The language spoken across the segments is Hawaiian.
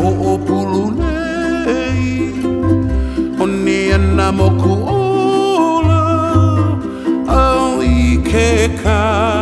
ho o pulu nei O ni ana moku ola Au i ke kai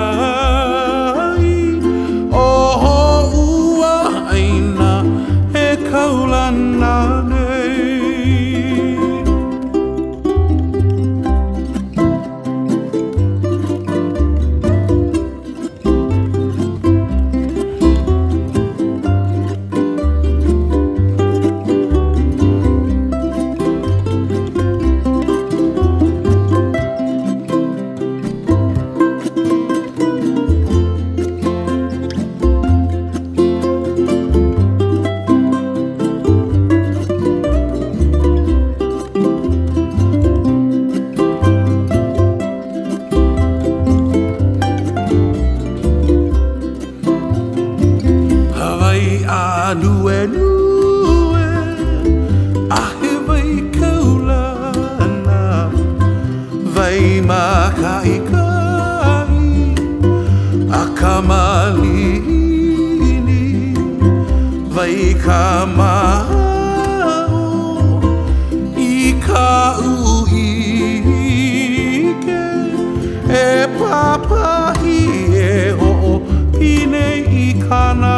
nue nue A he vai na Vai ma kai kai A kamali ini Vai kama I ka ui E papa hi e o pine i kana